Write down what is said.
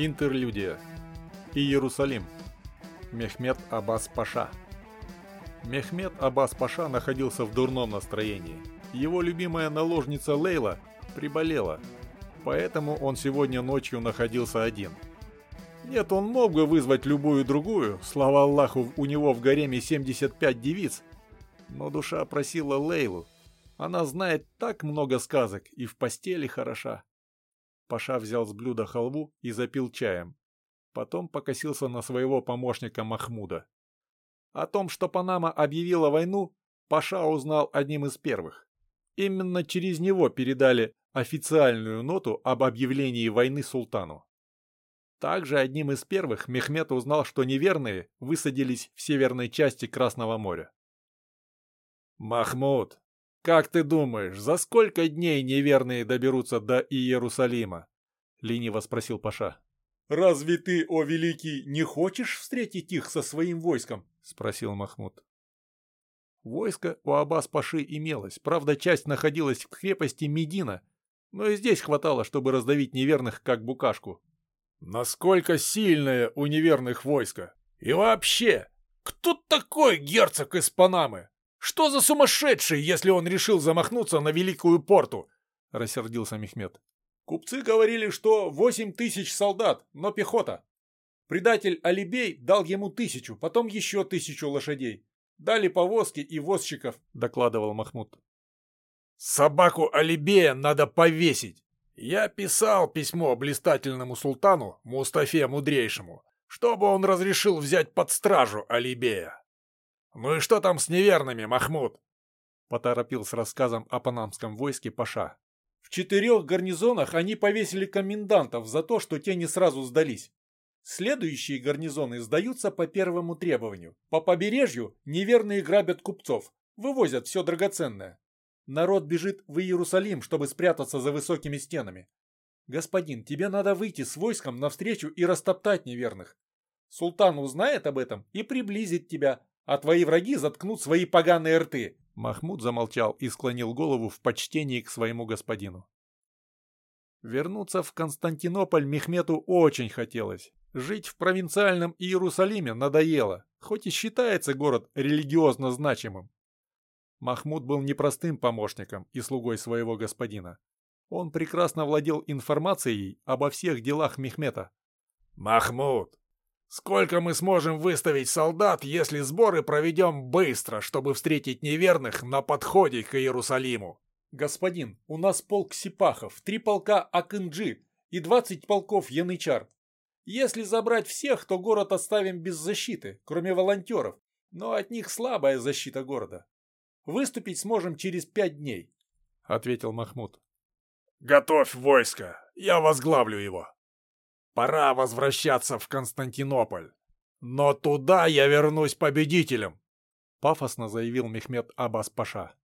Интерлюдия. Иерусалим. Мехмед Аббас Паша. Мехмед Аббас Паша находился в дурном настроении. Его любимая наложница Лейла приболела, поэтому он сегодня ночью находился один. Нет, он мог бы вызвать любую другую, слава Аллаху, у него в гареме 75 девиц, но душа просила Лейлу. Она знает так много сказок и в постели хороша. Паша взял с блюда халву и запил чаем. Потом покосился на своего помощника Махмуда. О том, что Панама объявила войну, Паша узнал одним из первых. Именно через него передали официальную ноту об объявлении войны султану. Также одним из первых Мехмед узнал, что неверные высадились в северной части Красного моря. «Махмуд, как ты думаешь, за сколько дней неверные доберутся до Иерусалима?» — лениво спросил Паша. «Разве ты, о великий, не хочешь встретить их со своим войском?» — спросил Махмуд. Войско у Аббас-Паши имелось, правда, часть находилась в крепости Медина, но и здесь хватало, чтобы раздавить неверных, как букашку. «Насколько сильное у неверных войско? И вообще, кто такой герцог из Панамы? Что за сумасшедший, если он решил замахнуться на Великую Порту?» — рассердился Мехмед. «Купцы говорили, что восемь тысяч солдат, но пехота. Предатель Алибей дал ему тысячу, потом еще тысячу лошадей. Дали повозки и возчиков», — докладывал Махмуд. «Собаку Алибея надо повесить. Я писал письмо блистательному султану Мустафе Мудрейшему, чтобы он разрешил взять под стражу Алибея. «Ну и что там с неверными, Махмуд?» Поторопил с рассказом о панамском войске Паша. В четырех гарнизонах они повесили комендантов за то, что те не сразу сдались. Следующие гарнизоны сдаются по первому требованию. По побережью неверные грабят купцов, вывозят все драгоценное. Народ бежит в Иерусалим, чтобы спрятаться за высокими стенами. Господин, тебе надо выйти с войском навстречу и растоптать неверных. Султан узнает об этом и приблизит тебя, а твои враги заткнут свои поганые рты». Махмуд замолчал и склонил голову в почтении к своему господину. Вернуться в Константинополь Мехмету очень хотелось. Жить в провинциальном Иерусалиме надоело, хоть и считается город религиозно значимым. Махмуд был непростым помощником и слугой своего господина. Он прекрасно владел информацией обо всех делах Мехмета. «Махмуд, Сколько мы сможем выставить солдат, если сборы проведем быстро, чтобы встретить неверных на подходе к Иерусалиму? Господин, у нас полк сипахов, три полка Акынджи и двадцать полков янычар. Если забрать всех, то город оставим без защиты, кроме волонтеров, но от них слабая защита города. Выступить сможем через пять дней, — ответил Махмуд. «Готовь войско, я возглавлю его», Пора возвращаться в Константинополь. Но туда я вернусь победителем!» Пафосно заявил Мехмед Аббас Паша.